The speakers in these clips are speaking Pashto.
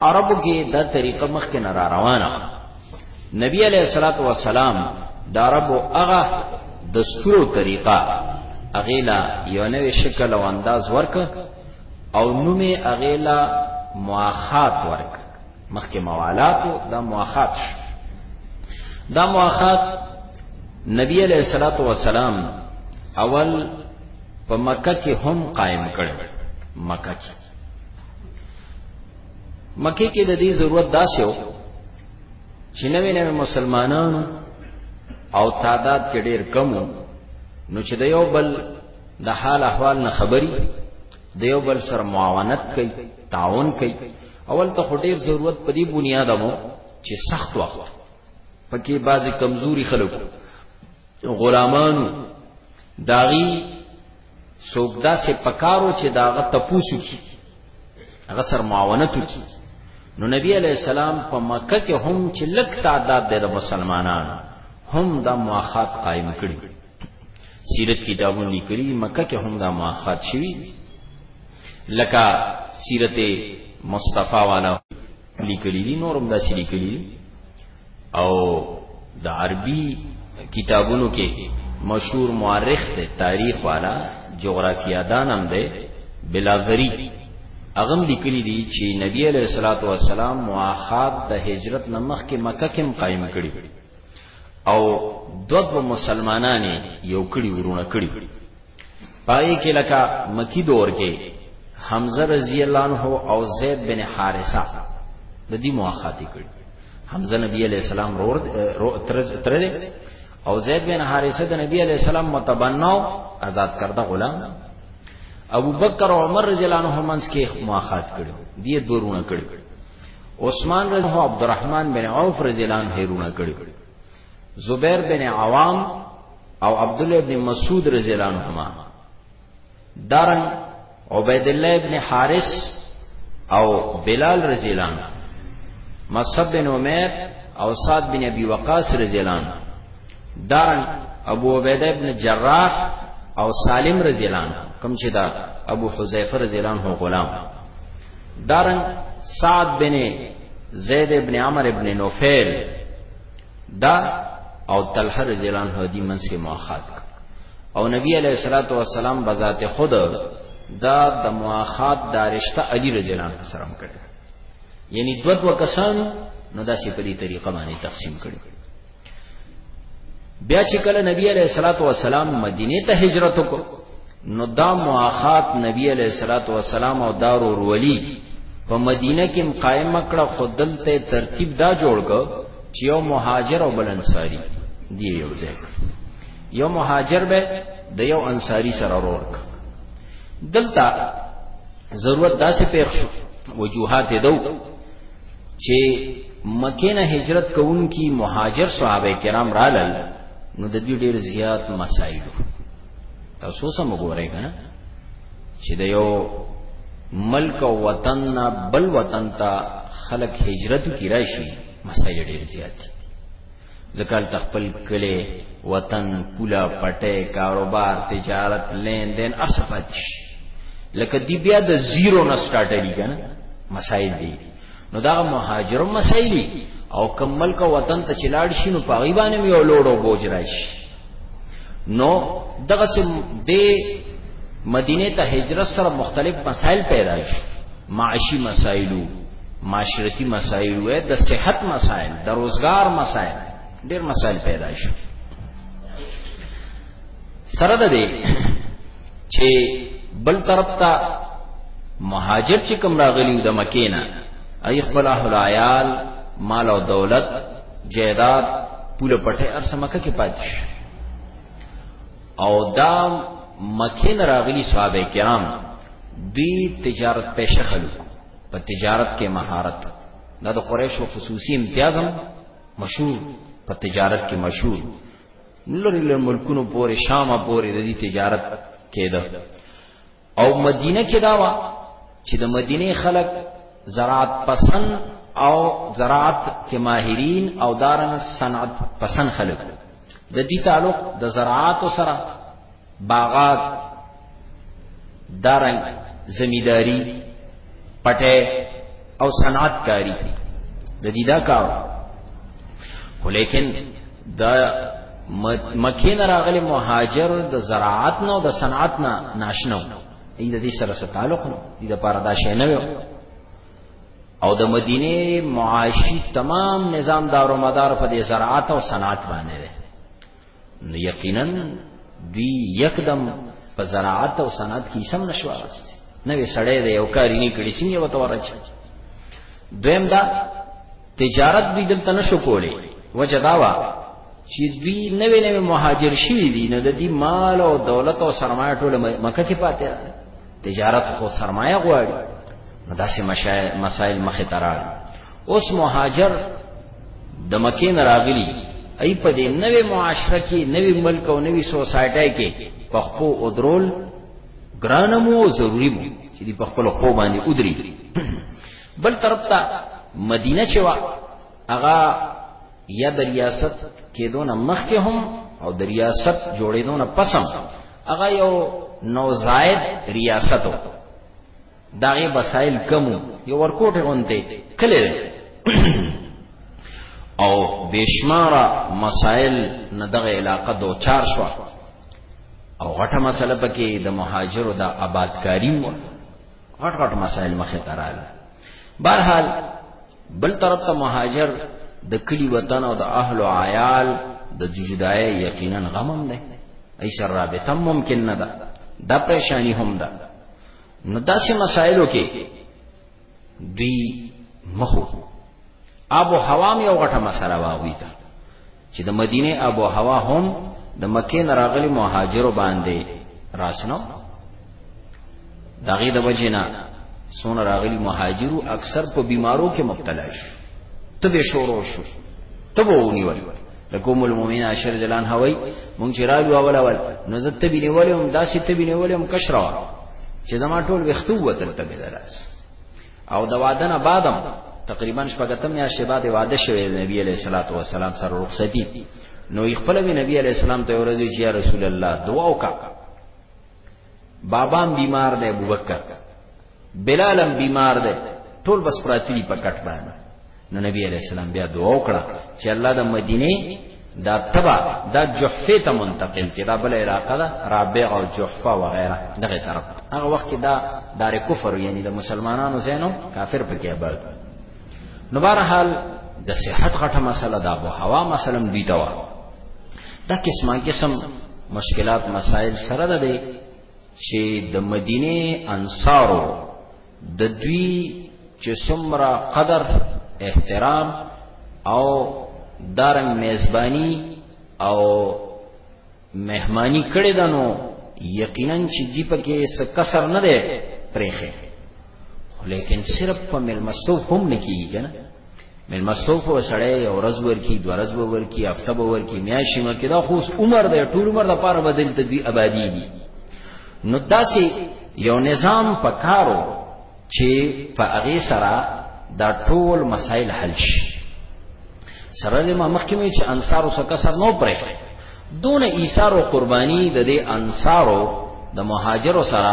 عربو کې دا طریقه مخکې نه را روانه وه نبی علیه الصلاۃ والسلام د عربو هغه دستور طریقه اغیلا یو نوې شکل او انداز ورک او نومې اغیلا مواخات ورک مخکې موالات دا مواخات شو دا مواخات نبی علیہ الصلوۃ والسلام اول په مکه کې هم قائم کړ مکه کې مکه کې د دې ضرورت داسې و چې نوې نوې مسلمانانو او تعداد کې ډېر کم نو چې د یو بل د حال احوال نه خبري د یو بل سره معاونت کوي تعاون کوي اول ته ډېر ضرورت په دې بنیاد مو چې سخت وخت پکې بعضی کمزوري خلکو غلامانو داغي سوګدا سے پکارو چې داغه تپوسو کی هغه سر معاونت کی نو نبی علیہ السلام په مکه کې هم چې لک تعداد د مسلمانانو هم د مواخات قائم کړی سیرت کتابونه لیکلي مکه کې هم د مواخات شوی لکه سیرت مصطفی والا لیکلی دي نور هم داسې لیکلی دي او د عربي کتابونو کې مشهور مورخ دی تاریخ والا جغرافیا دان هم دی بلاغری اغم لیکلی دي چې نبی علیہ الصلوۃ والسلام مواخات د هجرت نمخ کې مکه کې قائم کړی او دغه مسلمانانه یو کړي ورونه کړي پای کې لکه مکی دور کې حمزه رضی الله عنه او زید بن حارثه د دې مواخاتی کړ حمزه نبی علیہ السلام رور تر او زید بن حارثه د نبی علیہ السلام متبناو آزاد کرده غلام ابو بکر او عمر رضی الله عنه منس کې مواخات کړو دی دورونه کړو عثمان رضی الله عبدالرحمن بن عوف رضی الله عنه رونه کړو زبیر بن عوام او عبد الله ابن مسعود رضی الله عنهما دارن عبید الله ابن حارث او بلال رضی الله عنه مصعب بن عمر او سعد بن ابي وقاص رضی الله عنه دارن ابو عبیده ابن جراح او سالم رضی الله عنه کوم چې دا ابو حذیفه رضی الله عنه غلام دارن سعد بن زید ابن عمر ابن نوفل دا او طلحه رضی الله عنه دی منځ کې مواخات او نبی علیہ الصلوۃ والسلام بذات خود دا د مواخات دارشته علی رضی الله عنه سره کړ یعنی دو دو کسان نو دا سی په دې طریقه باندې تقسیم کړ بیا چې کله نبی علیہ الصلوۃ والسلام مدینه ته هجرت وکړ نو دا مواخات نبی علیہ الصلوۃ والسلام او دارو ورولی په مدینه کې قائم کړه خودل ته ترتیب دا جوړ ک چې یو مهاجر او بل انصاری دی یو ځای یو مهاجر به د یو انصاری سره ورور ک دلته ضرورت داسې پیښ شو وجوهات دو چې مکه نه هجرت کوونکی مهاجر صحابه کرام رالل نو د دې ډیر زیات مسائل تاسو سم وګورئ کنه چې د یو ملک او وطن نه بل وطن ته خلک هجرت کی راشي مسایل ډیر زیات دي ځکه تخپل کله وطن پولا پټه کاروبار تجارت لین دین اسفاتش لکه دی بیا د زیرو نه سٹارټ دی کنه مسایل دی نو دا مهاجر مسایلی او کم ملک وطن ته چلاړ شي نو پاغي باندې یو لوړو بوج راشي نو دغه سم د مدینه ته هجرت سره مختلف مسائل پیدا شو معاشي مسائلو معاشرتی مسائل وې د صحت مسائل د روزګار مسائل ډېر مسائل پیدا شو سره ده دی چې بل طرف ته مهاجر چې کوم راغلی د مکې نه ای خپل اهل عیال مال او دولت جیداد پوله پټه ارسه مکه کې پاتې او دا مکې نه راغلی صحابه کرام دوی تجارت پېشه خلک په تجارت کې مهارت دا د قریشو خصوصي امتیازم مشهور په تجارت کې مشهور لری لری ملکونو پورې شامه پورې د دې تجارت کېده او مدینه کې دا وا چې د مدینه خلک زراعت پسند او زراعت کې ماهرین او دارن صنعت پسند خلک د دې تعلق د زراعت سره باغات دارنګ زمیداری پټه او صنعت کاری د دې دا کار خو لیکن دا مکه نه راغلي مهاجر د زراعت نه او د صنعت نه ناشنو ای د دې سره سره تعلق نه دې د پاره دا شی نه وي او د مدینه معاشي تمام نظام دارو مدار په دې زراعت او صنعت باندې نو یقینا دوی یکدم په زراعت او صنعت کې سم نشو راځي نوې سړې دی او کاری نه کړی سیمه وته ورچ دویم دا تجارت دی دلته نشو کولی وجه داوا چې دوی نوې نوې مهاجر شي دي نو د دې مال او دولت او سرمایه ټول مکه کې پاتې تجارت خو سرمایه غواړي نو داسې مسائل مخه تراړي اوس مهاجر د مکې نه راغلي ای په دې نوې معاشره کې نوې ملک او نوې سوسایټي کې په خپل او درول ګران مو ضروری مو چې په خپل خو باندې ودري بل طرف ته مدینه چې وا هغه یا د ریاست کېدونه مخکې هم او د ریاست جوړېدونه پسم هغه یو نوزاید ریاست و داغه وسایل کم یو ورکوټه غونته کله او بشمار مسائل نه دغه علاقه دو چار شو او غټه مسله پکې د مهاجرو د آبادکاری و غټ غټ مسائل مخه تراله بهرحال بل طرف ته مهاجر د کلی وطن او د اهل او عیال د جدای یقینا غمم نه ایشر رابطه ممکن نه ده دا پریشانی هم ده نو داسې مسائلو کې دوی مخو آب او هوا مې یو غټه مسله واوی تا چې د مدینه آب او هوا هم د مکې نه راغلي مهاجرو باندې راسنو دغه د وجینا سونه راغلي مهاجرو اکثر په بیمارو کې مبتلا شي تبه شورو شو تبه ونیول لکه ام المؤمنین عائشہ رضی الله عنها وای مونږ چې راغلو اول اول نو زه تبی نیولې هم داسې تبی نیولې هم کشرا چې زما ټول وختو وتل تبی دراس او د وادنه بعدم تقریبا شپږتم یا شبا د واده شوی نبی علیہ الصلوۃ والسلام سره رخصتی نو خپل وی نبی علیہ السلام ته ورځي چې یا رسول الله دعا وکا بابام بیمار دی ابوبکر بلال هم بیمار دی ټول بس پراتی دی په کټ باندې نو نبی علیہ السلام بیا دعا وکړه چې الله د مدینه دا تبع دا جحفه ته منتقل کې دا بل علاقه ده رابع او جحفه و غیره دغه طرف هغه وخت کې دا دار کفر یعنی د مسلمانانو زینو کافر پکې آباد نو بهرحال د صحت غټه مسله دا وو هوا مثلا دی دا دا قسمه قسم مشکلات مسائل سره ده چې د مدینه انصارو د دوی چې څومره قدر احترام او دارن میزبانی او مهمانی کړی دنو یقینا چې دی پکې څه کسر نه دی پرېخه لیکن صرف په ملمستو هم نه کیږي کنه ملمستوب خو سړی یو ورځ ورکی دو ورځ به ورکی هفته به ورکی میاشي مکه دا خو عمر دی ټول عمر د پاره بدل ته دی آبادی دی نو داسې یو نظام پکارو چې په هغه سره دا ټول مسائل حل شي سره دې ما مخکمه چې انصارو سره کسر نو پرې دون ایثار او قربانی د دې انصارو د مهاجرو سره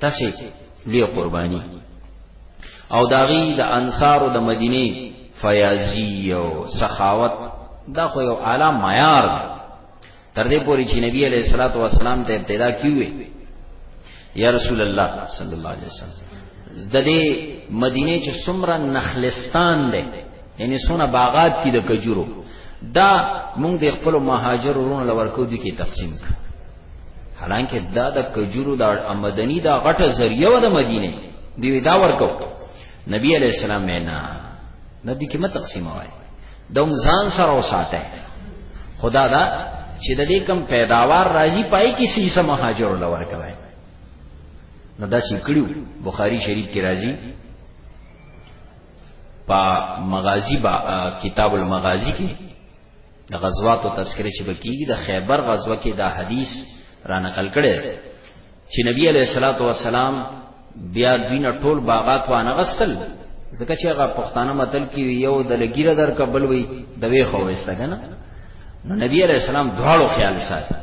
تاسو لوی قرباني او داغي د دا انصار او د مدینه فیاضی او سخاوت دا خو یو اعلی معیار دی تر دې پوري چې نبی علیہ الصلوۃ والسلام ته ابتدا کیوي یا رسول الله صلی الله علیه وسلم د دې مدینه چې څومره نخلستان دی یعنی سونه باغات کی د کجورو دا مونږ د خپل مهاجر ورونو لور کو دي کې تقسیم کړ حالانکه دا د کجورو دا آمدنی دا غټه ذریعہ و د مدینه دی دا ورکو نبی علیہ السلام مینا نه دي کې ما تقسیم وای دوم ځان سره وساته خدا دا چې د دې کم پیداوار راځي پای کې سیسه مهاجر لور کوي نو دا چې کړیو بخاری شریف کې راځي په مغازی با کتاب المغازی کې د غزوات او تذکره چې بکیږي د خیبر غزوه کې دا حدیث را نقل کړي چې نبی علیہ الصلوۃ والسلام بیا دینه ټول باغات و نه غستل ځکه چې هغه پښتانه متل کې یو د لګیره در قبل وي د وی خو وسته کنه نو نبی علیہ السلام دواړو خیال ساتي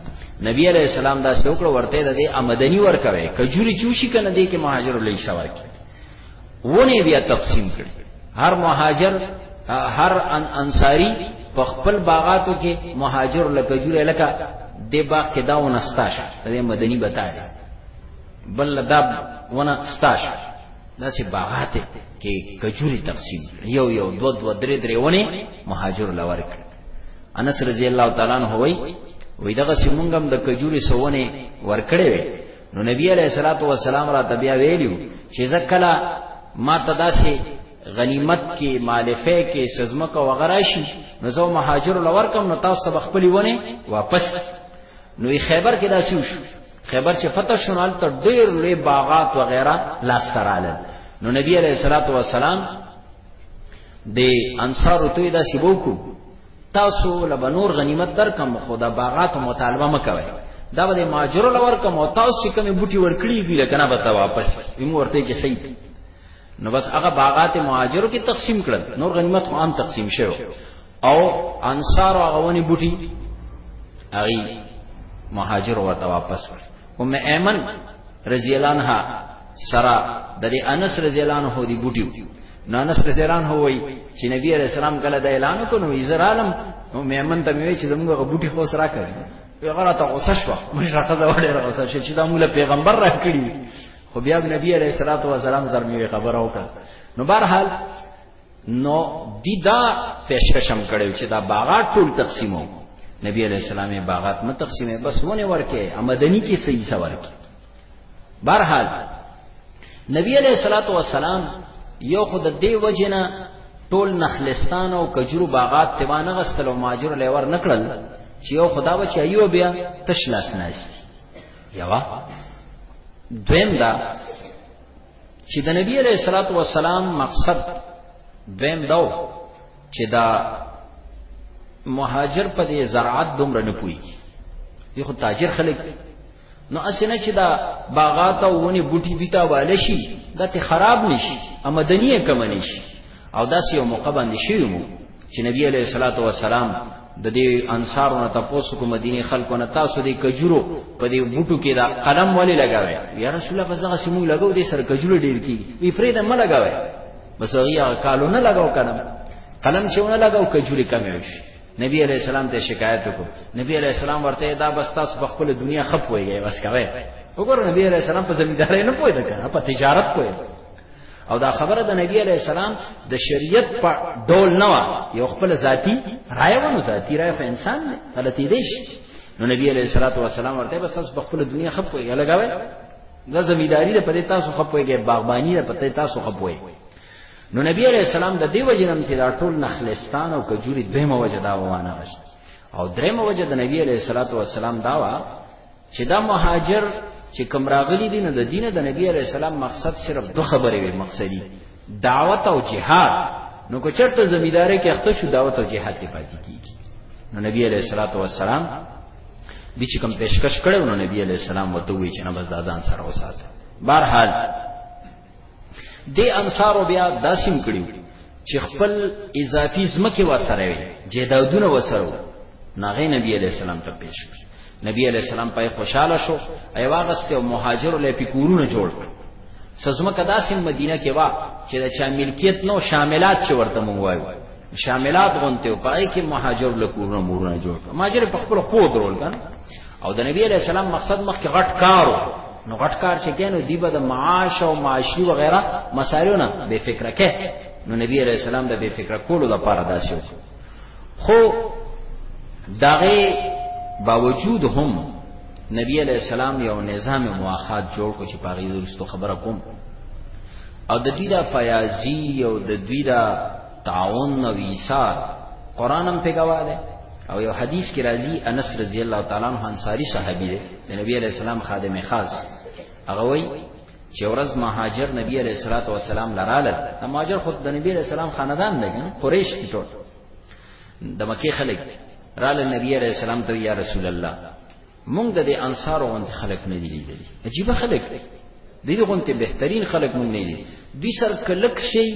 نبی علیہ السلام دا څوکړه ورته د امدنی ورکوي کجوري چوشي کنه دې کې مهاجر له شوارکي ونی بیا تقسیم کړي هر مهاجر هر ان انصاری په خپل باغاتو کې مهاجر لکه جوړه لکه د باغ کې دا ونستاش د مدني بتاړي بل لداب ونه ستاش داسې باغات کې کجوري تقسیم یو یو دو دو درې درې ونی مهاجر لور کړ انس رضی الله تعالی عنہ وای وې دغه سیمونګم د کجوري سونه ورکړې وې نو نبی علیہ الصلوۃ والسلام را تبیا ویلو چې زکلا ما تداسي غنیمت کې مالفه کې سزمکه وغیرہ شي نو زو مهاجر لور کوم نو تاسو به خپل ونه واپس نو خیبر کې داسي وشو خیبر چې فتح شونال ته ډیر لوی باغات وغیرہ لاس تراله نو نبی علیہ الصلوۃ والسلام د انصار ته داسي وکړو تاسو له به نور غنیمت درکم خو د باغاتو مطالبه مه کوئ دا به د ماجرو له ورکم او تاسو چې کومې بوټي ورکړي دي لکه نه به ته واپس وي مو ورته چې صحیح دي نو بس هغه باغات مهاجرو کې تقسیم کړل نور غنیمت خو عام تقسیم شوی او انصار هغه ونی بوټي هغه مهاجر ورته واپس ور ام ایمن رضی الله عنها سره د دې انس رضی الله عنه دی بوټیو نو انس رضی الله عنه وای چې نبی علیہ السلام کله د اعلان وکړو ایزر عالم نو میمن ته وی چې زموږ بوټي خو سره کړی پیغمبر ته غوسه شو مشرقه دا وړه غوسه شو چې دا موږ پیغمبر راکړي خو بیا نبی علیہ الصلوۃ والسلام زرمی خبره وکړه نو بهرحال نو دی دا پیشکشم کړو چې دا باغات ټول تقسیمو نبی علیہ السلام باغات متقسیمه بس ونه ورکه امدنی کې صحیح سوال کې برحال نبی علیہ الصلوۃ والسلام یو خود دی وجنا ټول نخلستان او کجرو باغات ته وانه غستل او ماجر لور نکړل چې یو خدا و چې ایو بیا تشلاس ناشتي یوا دویم دا چې د نبی علیہ الصلوۃ والسلام مقصد دویم دا چې دا مهاجر په دې زراعت دومره نه پوي یو تاجر خلک نو اسنه چې دا باغات او ونی بوټي بیتا واله شي دا ته خراب نشي امدنی کم نشي او دا سیو موقع باندې شي مو چې نبی علیہ الصلوۃ والسلام د دې انصارو نه تاسو کو مدینه خلکو نه تاسو دې کجورو په دې بوټو کې دا قلم ولې لگاوي یا رسول الله فزغه سیمو لګاو دې سره کجورو ډیر کی وی پرې دا م لگاوي بس هغه کالو نه لگاو قلم قلم چې ونه لگاو کجوري کمې شي نبی علیہ السلام ته شکایت وکړ نبی علیہ السلام ورته دا بس تاسو په خپل دنیا خپ ویږئ بس کوي وګوره نبی علیہ السلام په زمیندارۍ نه پوهیده کنه په تجارت پوهیده او دا خبره د نبی علیہ السلام د شریعت په ډول نه و یو خپل ذاتی رائے ونه ذاتی رائے په انسان نه غلطی دی نو نبی علیہ الصلوۃ والسلام ورته بس تاسو په خپل دنیا خپ ویږئ لګاوي دا زمینداری ده په تاسو خپ ویږئ باغبانی ده په تاسو خپ ویږئ نو نبی علیہ السلام د دې وجه نم چې دا ټول نخلستان او کجوري دویمه وجه دا وانه غشت او دریمه وجه د نبی علیہ الصلوۃ والسلام دا وا چې دا مهاجر چې کوم راغلي دي نو د دینه د نبی علیہ السلام مقصد صرف دوه خبرې وي مقصدی دعوت او جهاد نو کو چرته زمیداره کې اخته شو دعوت او جهاد ته پاتې کیږي نو نبی علیہ الصلوۃ والسلام د چې کوم پیشکش کړو نو نبی علیہ السلام وته وی چې نه بس د اذان سره وساته بهرحال دې انصارو بیا داسیم کړیو چې خپل اضافي زمکه وسره وي جیدادونه وسره ناغه نبی علیہ السلام ته پیش کړ نبی علیہ السلام پای خوشاله شو ایواغست او مهاجر له پکورونه جوړ کړ سزمه کدا سیم مدینه کې وا چې دا چا ملکیت نو شاملات چې ورته مو وایو شاملات غونته پای کې مهاجر له کورونه مورونه جوړ کړ مهاجر په خپل خو درول کنه او د نبی علیہ السلام مقصد مخ کې غټ کارو نو غټ کار چې کینو دی به د معاش او معاشي و غیره مسایلو نه بے فکر کې نو نبی علیہ السلام د بے فکر کولو لپاره داسې خو دغه باوجود هم نبی علیہ السلام یو نظام مواخات جوړ کو چې پاغي درستو خبره کوم او د دوی دا فیاضی او د دوی دا تعاون او ایثار قران هم پیګوا ده او یو حدیث کې راځي انس رضی الله تعالی عنہ انصاری صحابي دی د نبی علی السلام خادم خاص هغه وای چې ورځ مهاجر نبی علی الصلاه والسلام لراله د مهاجر خود د نبی علی السلام خاندان دی قریش دی ټول د مکه خلک رال نبی علی السلام ته یا رسول الله مونږ د انصار او انت خلک نه دی لیدل عجیب خلک دی دغه غونته بهترین خلک مونږ نه دي دوی سر کلک شي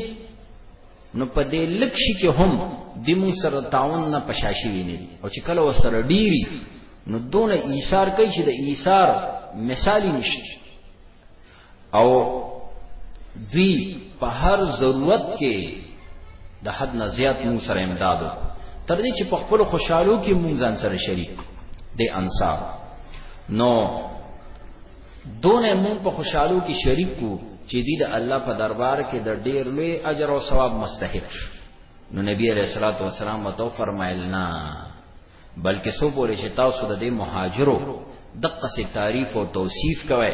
نو په دې لکشي کې هم د مون سره تعاون نه پشاشي ویني او چې کله وسره ډيري نو دون ایثار کوي چې د ایثار مثالی نشي او دوی په هر ضرورت کې د حد نه زیات مون سره امداد تر دې چې په خپل خوشحالو کې مون ځان سره شریک دي انصار نو دونه مون په خوشحالو کې شریک کو چې دی د الله په دربار کې د ډیر لوی اجر او ثواب مستحق شو نو نبی علیہ الصلوۃ والسلام وتو فرمایل نه بلکې سو پورې چې تاسو د دې مهاجرو دقه سي تعریف او توصیف کوي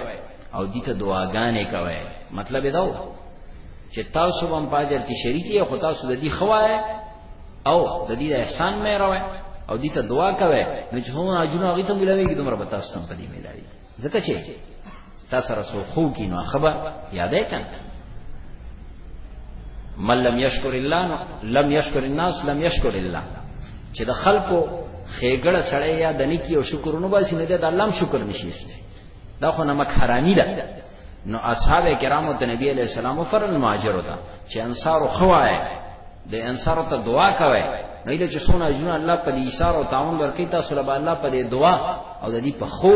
او دې ته دعاګانې کوي مطلب دا و چې تاسو هم پاجر کې شریکی او تاسو د دې خوای او د دې احسان مې راوي او دې ته دعا کوي نو چې هو اجرونه هغه ته ملوي کې دومره به تاسو هم په دې ملایي ځکه چې تا سره سو خو کی نو خبر یادې کړه من لم یشکر الله لم یشکر الناس لم یشکر الله چې د خلکو خېګړه سړی یا د نیکی او شکر نو باسي نه د الله شکر نشيسته دا خو نمک حرامي ده نو اصحاب کرامو ته نبی علیہ السلام فرن ماجر وتا چې انصار خوای د انصار ته دعا کوي نه له چې سونه اجرونه الله په دې ایثار او تعاون ورکړي تاسو له الله په دې دعا او د دې په خو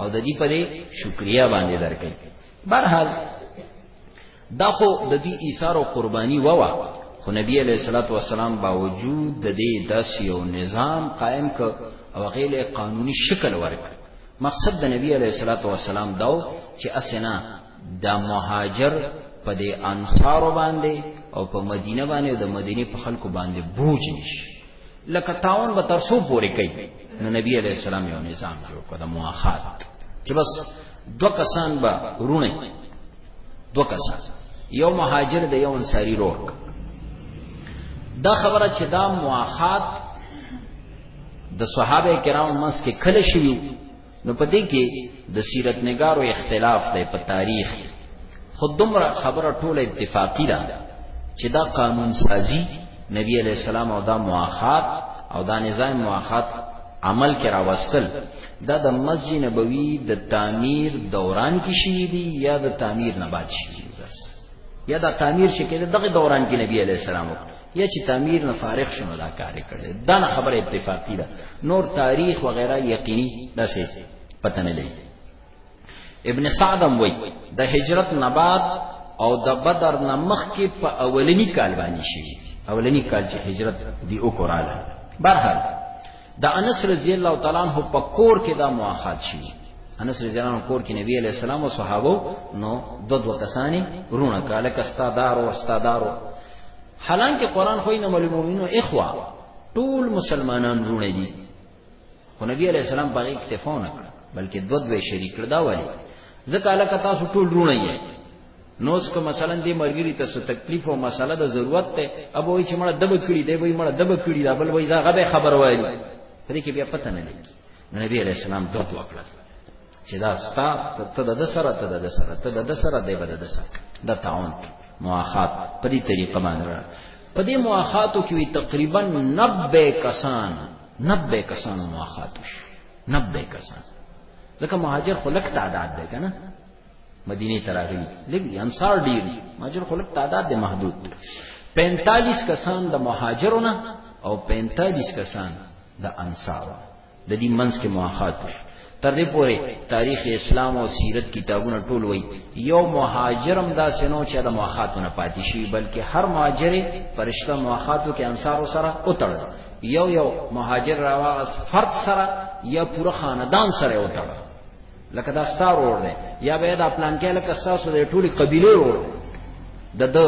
او د دې په دې شکریا باندې درکړي برحال دا خو د دې ایثار او قرباني ووا خو نبی علیہ الصلوۃ والسلام باوجود د دې داس یو نظام قائم ک او غیله قانوني شکل ورک مقصد د نبی علیہ الصلوۃ والسلام داو چې اسنه دا مهاجر په دې انصارو باندې او په مدینه باندې او د مدینه په خلکو باندې بوج نشي لکه تاون به تر څو پورې کوي نو نبی علیہ السلام یو نظام جوړ کړ د مواخات چې بس دو کسان به رونه دو کسان یو مهاجر د یو انصاری روړ دا خبره چې دا مواخات د صحابه کرام منځ کې کله شویو نو پدې کې د سیرت نگارو اختلاف دی په تاریخ خود دومره خبره ټوله اتفاقی ده چې دا قانون سازی نبی علیہ السلام او دا مواخات او دا نظام مواخات عمل کې راوستل دا د مسجد نبوي د تعمیر دوران کې شي دي یا د تعمیر نه بعد شي بس یا دا تعمیر شي کې دغه دوران کې نبی علیہ السلام وکړ یا چې تعمیر نه فارغ شونه دا کار کړي دا نه خبره اتفاقی ده نور تاریخ وغیرہ یقیني دا شي پته نه لګي ابن سعدم وای د هجرت نه بعد او د بدر نه مخکې په اولنی کال باندې شي اولنی کال چې هجرت دی او کوراله برحال د انس رضی الله تعالی عنہ په کور کې دا مواخات شي انس رضی الله عنه کور کې نبی علیہ السلام او صحابه نو دو دو کسانی رونه کاله کستا دارو استا دارو حالانکه قران خو نه ملمومینو اخوا ټول مسلمانان رونه دي خو نبی علیہ السلام په اکتفا نه کړ بلکې دو دوه شریک کړ دا ولی ځکه الکه تاسو ټول رونه یې نو څکه مثلا دې مرګري ته څه تکلیف او مسله د ضرورت ته ابو وی چې مړه دب کړی دی وی مړه دب کړی دا بل وی زغه به خبر وایي پرې کې بیا پته نه لګي نبی عليه السلام دوه دوه کړل چې دا ستا ته د سره ته د سره ته د سره دی بد د سره د تعاون مواخات په دې طریقه باندې را په دې مواخاتو کې تقریبا 90 کسان 90 کسان مواخات شو 90 کسان ځکه مهاجر خلک تعداد دی کنه مدینه ته راغلي لږ انصار ډیر مهاجر خلک تعداد د محدود 45 کسان د مهاجرونه او 45 کسان د انصار د دې منځ کې مواخات تر دې پورې تاریخ اسلام او سیرت کتابونه ټول وای یو مهاجرم دا سينو چې د مواخاتونه پاتې شي بلکې هر مهاجر پرشته مواخاتو کې انصار سره اوتړ یو یو مهاجر راواز فرد سره یا پوره خاندان سره اوتړ لکه دا ستا ورور دی یا به دا پلانکی لکه ستاسو د ټولي قبيله ورور دی د د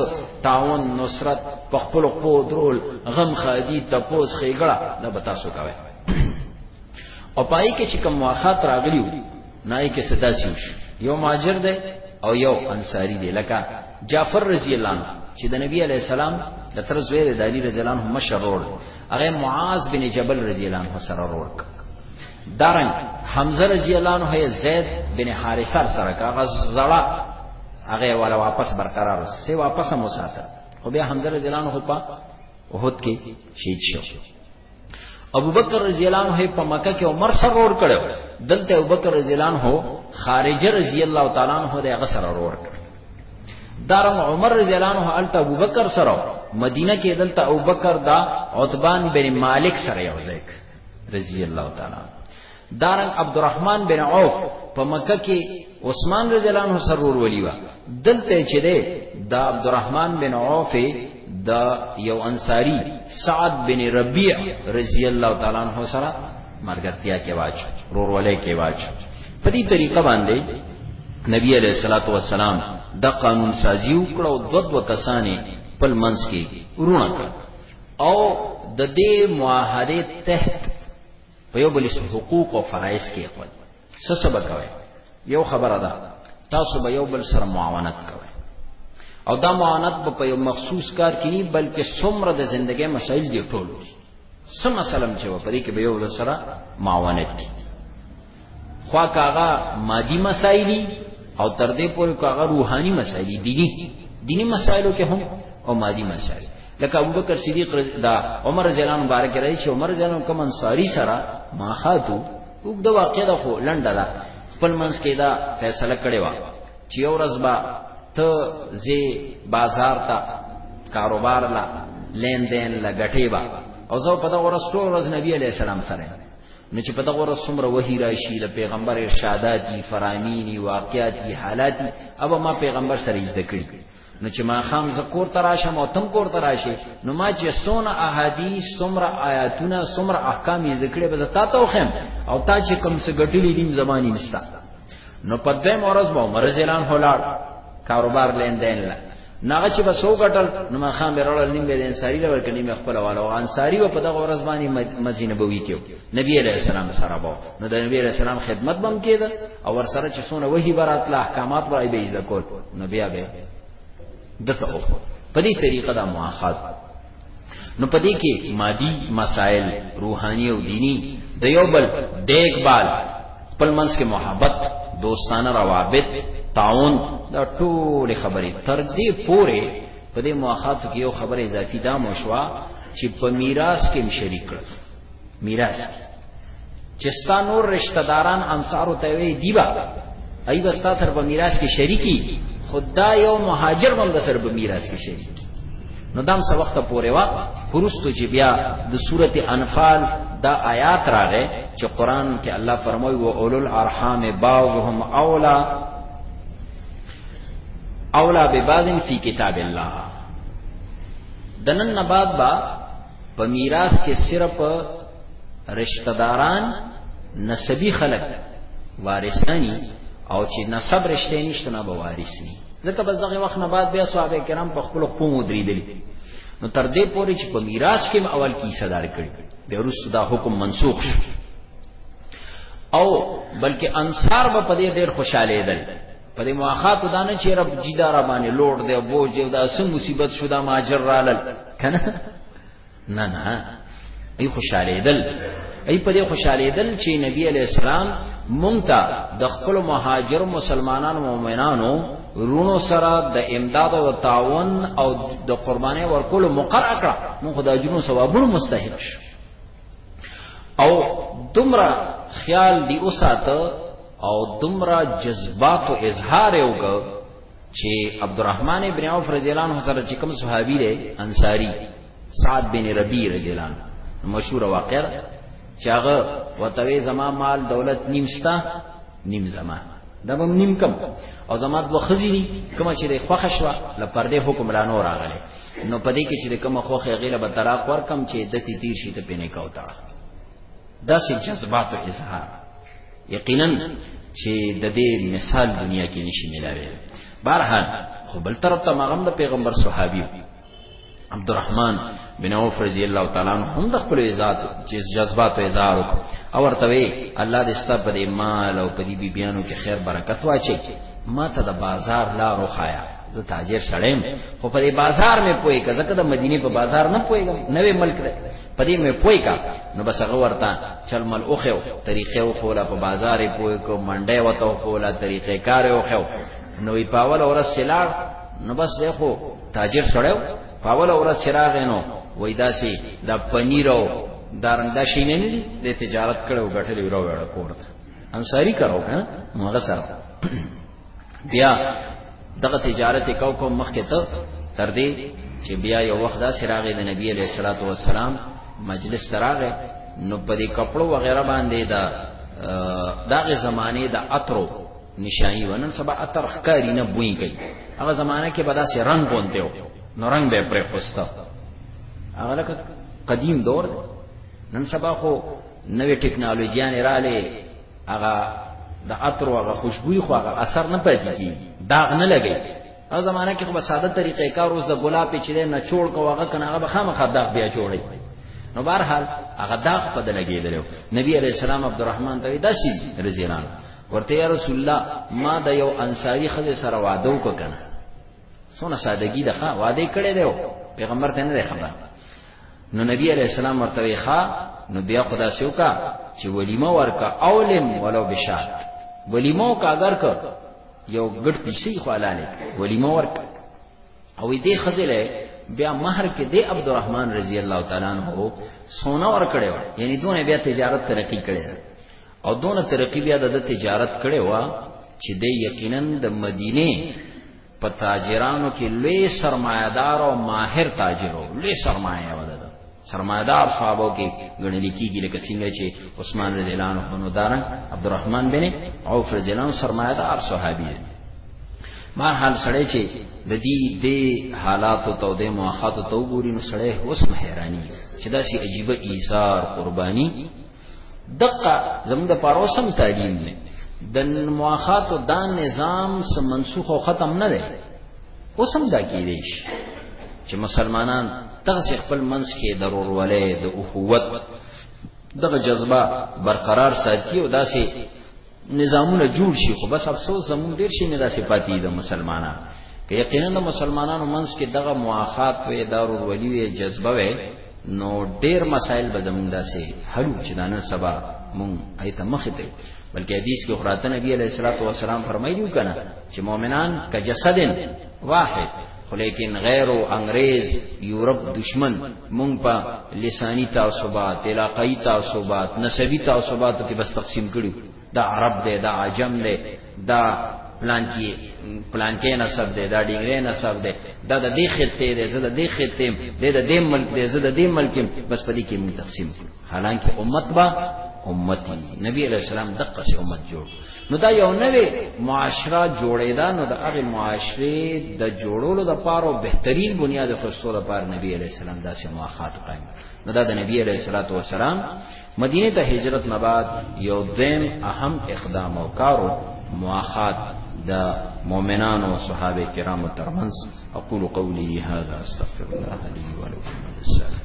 تعاون نصرت په خپل خو درول غم خادي تپوس خېګړه دا به تاسو کوي او پای کې چې کوم واخات راغلیو نه یې کې صدا شوش یو ماجر دی او یو انصاری دی لکه جعفر رضی الله عنه چې د نبی علی السلام د تر زوی د علی رضی الله عنه مشرور هغه معاذ بن جبل رضی الله عنه سره ورک دارنګ حمزه رضی الله عنه یې زید بن حارثه سره کاغه زړه هغه ولا واپس برقرار سي واپس مو ساته خو بیا حمزه رضی الله عنه په وحد کې شهید شو ابو بکر رضی الله عنه په مکه کې عمر سره ور کړو دلته ابو بکر رضی الله عنه خارجه رضی الله تعالی عنه د هغه سره ور کړ دارم عمر رضی الله عنه الته ابو بکر سره مدینه کې دلته ابو بکر دا عتبان بن مالک سره یو ځای رضی الله تعالی دارن عبدالرحمن بن عوف په مکه کې عثمان رضی الله عنه سرور ولی و دلته چې ده د عبدالرحمن بن عوف د یو انصاری سعد بن ربیع رضی الله تعالی عنہ سره مرګرتیا کې واچ رور ولې کې واچ په دې طریقه باندې نبی علیہ الصلوۃ والسلام د قانون سازی وکړو دو دو کسانې په منځ کې ورونه کړ او د دې معاهده تحت په یو بل حقوق او فرایض کې خپل څه سبا کوي یو خبره ده تاسو به یو بل سره معاونت کوي او دا معاونت به په یو مخصوص کار کې نه بلکې څومره د ژوندۍ مسایل دی ټول سم سلام چې په دې کې به یو بل سره معاونت کوي خوا کاغه مادي مسایلی او تر دې پورې کاغه روحاني مسایلی دینی دینی مسایلو کې هم او مادي مسایل لکه ابوبکر صدیق دا عمر رضی الله عنه مبارک راځي چې عمر رضی الله عنه کوم انصاری سره ماخاتو وګ دا واقع ده خو لنډه ده خپل منځ کې دا فیصله کړې و چې یو ورځ با ته زی بازار ته کاروبار لا لین دین لا غټي با او زه په دا ورځ ټول ورځ نبی علی السلام سره نو چې په دغه ورځ څومره وحی راشي د پیغمبر ارشاداتي فرامینی واقعاتي حالاتي او ما پیغمبر سره زده کړی نو چې ما خام زکور تراشم او تم کور تراشي نو ما چې سونه احادیث څومره آیاتونه څومره احکام یې ذکرې به تا ته وخم او تا چې کم څه غټلې دین زمانی نشتا نو په دې مورز به عمر زیلان هولار کاروبار لین دین لا ناغه چې بس وګټل نو ما خام بیرول نیم به انصاری لور کړي مې خپل والو انصاری په دغه ورځ باندې مدینه بوي کېو نبی علیہ السلام سره بو نو د نبی علیہ السلام خدمت بم کېده او ور سره چې سونه وਹੀ برات له احکامات وای به عزت کول نو بیا به دته په دې طریقه دا مواخات نو پدې کې مادي مسائل روحاني او دینی د یو بل دیکبال خپل منځ کې محبت دوستانه روابط تعاون دا ټول خبرې تر دې پورې په دې مواخاتو کې یو خبره اضافي دا مو شوه چې په میراث کې هم شریک کړ میراث کی چې ستا نور رشتہ داران انصارو ته وی دیبا ای بستا سر په میراث کې شریکی خدا یو مهاجر هم سر په میراث کې شریکی نو دام څه وخت پورې وا پرستو چې بیا د سورته انفال دا آیات راغې چې قران کې الله فرمایي و اولل ارحام بعضهم اولا اولا ببعض فی کتاب الله دنن بعد با په میراث کې صرف رشتہ داران نسبی خلق وارثانی او چې نسب رشتہ نشته نه به وارث ني ځکه بس دغه وخت نه بعد بیا صحابه کرام په خپل خپل مدریدل نو تر دې پورې چې په میراث کې اول کی صدر کړي بیا وروسته دا حکم منسوخ شو او بلکې انصار به په دې ډېر خوشاله دي په دې مواخات دانه چې رب جیدار باندې لوړ دی بوج او دا سم مصیبت شو دا ماجر رالل کنه نه نه ای خوشالېدل ای په دې خوشالېدل چې نبی علی السلام مونږ ته د خپل مهاجر مسلمانانو مؤمنانو رونو سره د امداد او تعاون او د قرباني ورکول مقرره کړه مونږ خدای جنو ثوابونو مستحق شو او دومره خیال دی اوساته او دومره جذبات او اظهار یو چې عبدالرحمن ابن عوف رضی الله عنه سره چې کوم صحابي دی انصاری سعد بن ربی رضی الله عنه مشهور واقعه چې هغه وتوی زما مال دولت نیم ستا نیم زما دا به نیم کم او زما دو خزی دي کوم چې د خوخه شو ل پردې حکم را نور راغله نو پدې کې چې د کوم خوخه غیله به طلاق ورکم چې د تی تیر شي ته پینې کوتا دا سې جذبات او اظهار یقینا چې د دې مثال دنیا کې نشي ملاوي بهرحال خو بل طرف ته مغم د پیغمبر صحابي عبدالرحمن بن عوف رضی الله تعالی عنہ هم د خپل ذات چې جذبات او اظهار او ورته وی الله دې ستاسو په مال او په دې بیانو کې خیر برکت واچي ما ته د بازار لارو خایا زه تاجر سړیم خو په دې بازار مې پوي کا زکه د مدینه په بازار نه پويګم نوې ملک دی په دې مې پوي کا نو بس هغه ورته چل مل اوخو طریقې او خوله په بازار پوي کو منډه وته خوله طریقې کار او خو نو په پاول اور سلار نو بس دی خو تاجر سړیو پاول اور چراغ نو وای داسي د دا پنیر او دارنده شینې نه دي د تجارت کړو غټلې ورو وړ کور انصاری کرو کنه مغه سره بیا دغه تجارت کو کوم مخکې ته تر دې چې بیا یو وخت دا سراغه د نبی علیہ الصلوۃ والسلام مجلس تراغه نو په دې کپړو وغیرہ باندې دا دغه زمانه د عطرو نشانی ونن سبا عطر ښکاری نه بوین کوي هغه زمانه کې بدا سي رنگ غونډه و نو رنگ به پر خوسته هغه لکه قدیم دور نن سبا خو نوې ټکنالوژي نه رااله هغه د عطر او هغه خوشبوئی خو هغه اثر نه پاتې کیږي داغ نه لګي او زمانہ کې خو به ساده طریقې کار اوس د ګلاب په چیرې نه چوړ کو هغه کنه هغه خامخا داغ بیا جوړي نو بهرحال هغه داغ په دل کېدلو نبی عليه السلام عبدالرحمن ته دا شي رزيران ورته یا رسول الله ما د یو انصاری خزه سره واده وکنه سونه سادگی ده واده کړی دی پیغمبر ته نه خبر نو نبی علیہ السلام ورته وی ښا نو بیا خدا سیو کا چې ولیمه ورکا اولم ولو بشات ولیمه کا اگر ک یو ګډ پیسې خو الاله ولیمه ورکا او دې خزله بیا مہر کې دې عبدالرحمن رضی الله تعالی عنہ سونا ور کړو یعنی دونه بیا تجارت ترقی کړي او دونه ترقی بیا د تجارت کړي وا چې دې یقینا د مدینه په تاجرانو کې لوی سرمایدار او ماهر تاجرو لوی سرمایه وده سرمایدار صحابو کې غړل کیږي لکه څنګه چې عثمان رضی الله عنه بنو دارن عبدالرحمن بن عوف رضی الله عنه سرمایدار صحابي دي ما حال سړی چې د دې د حالاتو تو د مواخاتو تو ګوري نو سړی اوس حیرانی چې دا شي عجیب ایثار قرباني دقه زموږ د پاروسم تعلیم نه د مواخات دا نظام سم منسوخ او ختم نه دی اوسم دا کیدیش چې مسلمانان تغسی خپل منس کې ضرور ولې د اخوت دغه جذبه برقرار ساتي او داسې نظامونه جوړ شي خو بس افسوس زمون ډیر شي نه داسې پاتې د مسلمانانو که یقینا د مسلمانانو منځ کې دغه مواخات وي دارو ولی وي جذبه وي نو ډیر مسائل به زمون داسې حل چې دانه سبا مون ایت مخ ته بلکې حدیث کې خرات نبی علیہ الصلوۃ والسلام فرمایلیو کنه چې مؤمنان کا جسدن واحد خو لیکن غیر او انګريز یورپ دشمن مونږ په لسانی تعصبات علاقائی تعصبات نسبی تعصبات کې بس تقسیم کړو دا عرب دی دا عجم دی دا پلان کې پلان کې نسب دی دا ډینګره نسب دی دا د دې خطه دی زه د دې خطه دی د دې ملک دی زه د دې ملک بس په دې کې مونږ تقسیم کړو حالانکه امت با امتی نبی علیہ السلام دقه سي امت جوړ نو دا یو نوې معاشره جوړېدا نو د هغه معاشره د جوړولو د پاره بهترین بنیاد خستو د پاره نبی علیہ السلام داسې مواخات قائم نو دا د نبی علیہ الصلوۃ والسلام مدینه ته هجرت نه بعد یو دیم اهم اقدام او کارو مواخات د مؤمنانو او صحابه کرامو ترمنځ اقول قولی هذا استغفر الله لي ولكم ولسائر